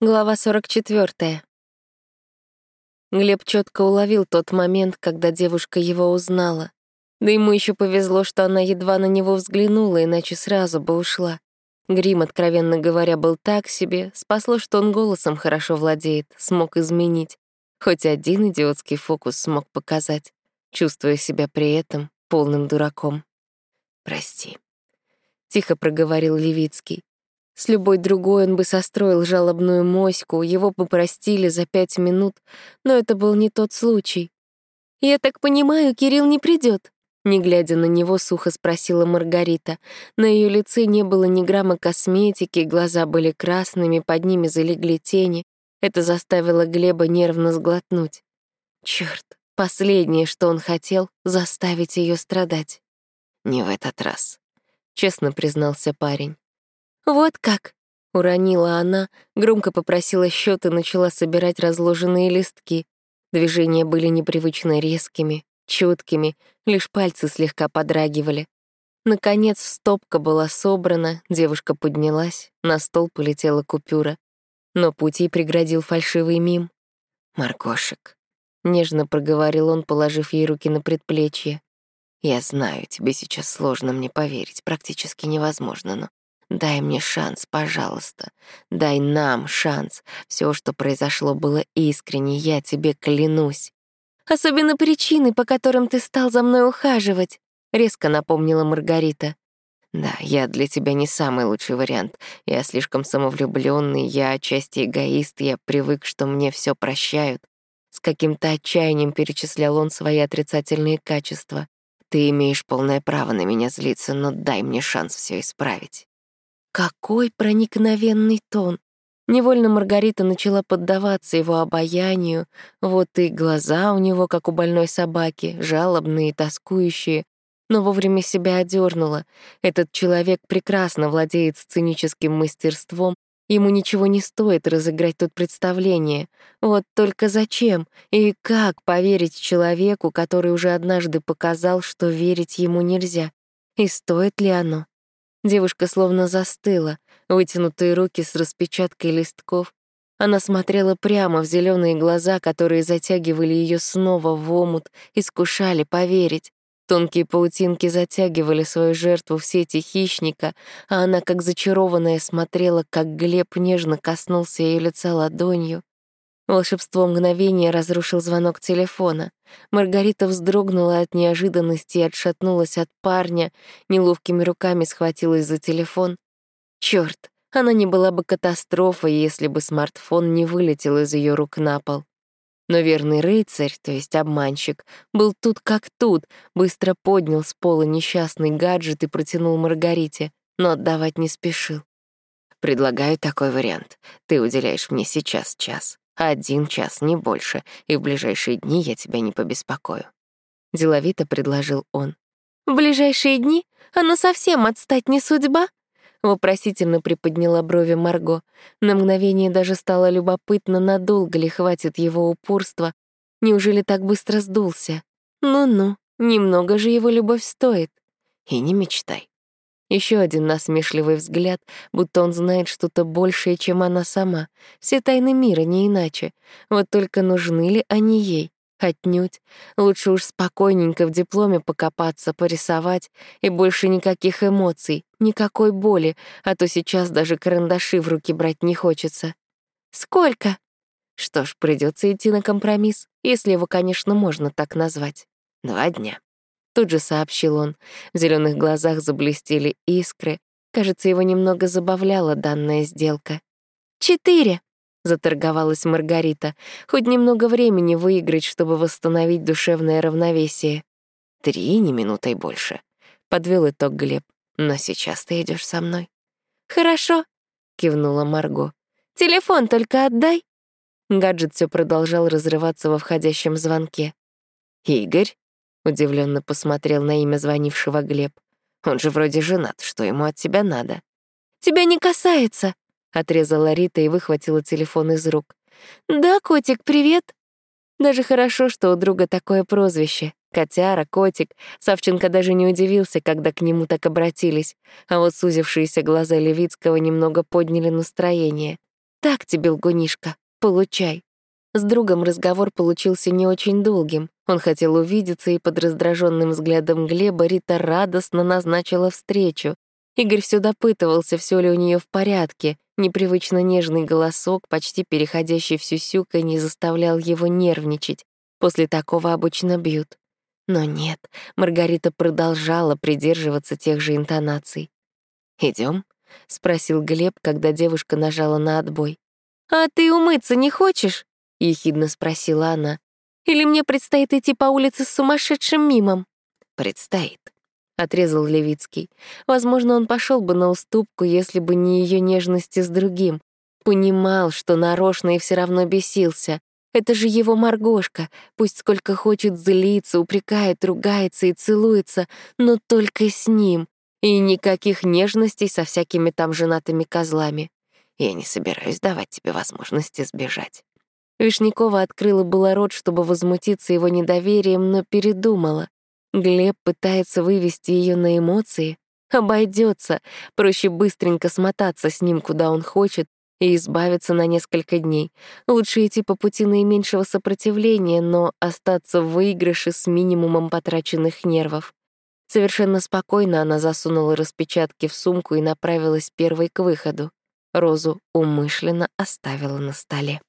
Глава 44. Глеб четко уловил тот момент, когда девушка его узнала. Да ему еще повезло, что она едва на него взглянула, иначе сразу бы ушла. Грим, откровенно говоря, был так себе. Спасло, что он голосом хорошо владеет, смог изменить. Хоть один идиотский фокус смог показать, чувствуя себя при этом полным дураком. «Прости», — тихо проговорил Левицкий. С любой другой он бы состроил жалобную моську, его бы простили за пять минут, но это был не тот случай. «Я так понимаю, Кирилл не придет. Не глядя на него, сухо спросила Маргарита. На ее лице не было ни грамма косметики, глаза были красными, под ними залегли тени. Это заставило Глеба нервно сглотнуть. Черт, последнее, что он хотел, заставить ее страдать. «Не в этот раз», — честно признался парень. «Вот как!» — уронила она, громко попросила счет и начала собирать разложенные листки. Движения были непривычно резкими, чуткими, лишь пальцы слегка подрагивали. Наконец стопка была собрана, девушка поднялась, на стол полетела купюра. Но пути преградил фальшивый мим. «Маркошек», — нежно проговорил он, положив ей руки на предплечье. «Я знаю, тебе сейчас сложно мне поверить, практически невозможно, но Дай мне шанс, пожалуйста. Дай нам шанс. Все, что произошло, было искренне, я тебе клянусь. Особенно причины, по которым ты стал за мной ухаживать, резко напомнила Маргарита. Да, я для тебя не самый лучший вариант. Я слишком самовлюбленный, я отчасти эгоист, я привык, что мне все прощают. С каким-то отчаянием перечислял он свои отрицательные качества. Ты имеешь полное право на меня злиться, но дай мне шанс все исправить. Какой проникновенный тон! Невольно Маргарита начала поддаваться его обаянию, вот и глаза у него, как у больной собаки, жалобные, тоскующие, но вовремя себя одернула. Этот человек прекрасно владеет сценическим мастерством, ему ничего не стоит разыграть тут представление. Вот только зачем и как поверить человеку, который уже однажды показал, что верить ему нельзя? И стоит ли оно? Девушка словно застыла, вытянутые руки с распечаткой листков. Она смотрела прямо в зеленые глаза, которые затягивали ее снова в омут, искушали поверить. Тонкие паутинки затягивали свою жертву в сети хищника, а она, как зачарованная, смотрела, как Глеб нежно коснулся ее лица ладонью. Волшебство мгновения разрушил звонок телефона. Маргарита вздрогнула от неожиданности и отшатнулась от парня, неловкими руками схватилась за телефон. Черт, она не была бы катастрофой, если бы смартфон не вылетел из ее рук на пол. Но верный рыцарь, то есть обманщик, был тут как тут, быстро поднял с пола несчастный гаджет и протянул Маргарите, но отдавать не спешил. «Предлагаю такой вариант. Ты уделяешь мне сейчас час. Один час, не больше, и в ближайшие дни я тебя не побеспокою. Деловито предложил он. В ближайшие дни? Оно совсем отстать не судьба? Вопросительно приподняла брови Марго. На мгновение даже стало любопытно, надолго ли хватит его упорства. Неужели так быстро сдулся? Ну-ну, немного же его любовь стоит. И не мечтай. Еще один насмешливый взгляд, будто он знает что-то большее, чем она сама. Все тайны мира не иначе. Вот только нужны ли они ей? Отнюдь. Лучше уж спокойненько в дипломе покопаться, порисовать, и больше никаких эмоций, никакой боли, а то сейчас даже карандаши в руки брать не хочется. «Сколько?» Что ж, придется идти на компромисс, если его, конечно, можно так назвать. Два дня. Тут же сообщил он. В зеленых глазах заблестели искры. Кажется, его немного забавляла данная сделка. «Четыре!» — заторговалась Маргарита. «Хоть немного времени выиграть, чтобы восстановить душевное равновесие». «Три, не минутой больше», — подвел итог Глеб. «Но сейчас ты идешь со мной». «Хорошо», — кивнула Марго. «Телефон только отдай». Гаджет все продолжал разрываться во входящем звонке. «Игорь?» Удивленно посмотрел на имя звонившего Глеб. Он же вроде женат, что ему от тебя надо? Тебя не касается, отрезала Рита и выхватила телефон из рук. Да, котик, привет. Даже хорошо, что у друга такое прозвище. Котяра, котик. Савченко даже не удивился, когда к нему так обратились. А вот сузившиеся глаза Левицкого немного подняли настроение. Так тебе, лгунишка, получай. С другом разговор получился не очень долгим. Он хотел увидеться, и под раздраженным взглядом Глеба Рита радостно назначила встречу. Игорь все допытывался, все ли у нее в порядке. Непривычно нежный голосок, почти переходящий в сюсюка, не заставлял его нервничать. После такого обычно бьют. Но нет, Маргарита продолжала придерживаться тех же интонаций. Идем? спросил Глеб, когда девушка нажала на отбой. «А ты умыться не хочешь?» — ехидно спросила она. «Или мне предстоит идти по улице с сумасшедшим мимом?» «Предстоит», — отрезал Левицкий. Возможно, он пошел бы на уступку, если бы не ее нежности с другим. Понимал, что нарочно и все равно бесился. Это же его Маргошка, пусть сколько хочет злиться, упрекает, ругается и целуется, но только с ним. И никаких нежностей со всякими там женатыми козлами. Я не собираюсь давать тебе возможности сбежать. Вишнякова открыла было рот, чтобы возмутиться его недоверием, но передумала. Глеб пытается вывести ее на эмоции. Обойдется. Проще быстренько смотаться с ним, куда он хочет, и избавиться на несколько дней. Лучше идти по пути наименьшего сопротивления, но остаться в выигрыше с минимумом потраченных нервов. Совершенно спокойно она засунула распечатки в сумку и направилась первой к выходу. Розу умышленно оставила на столе.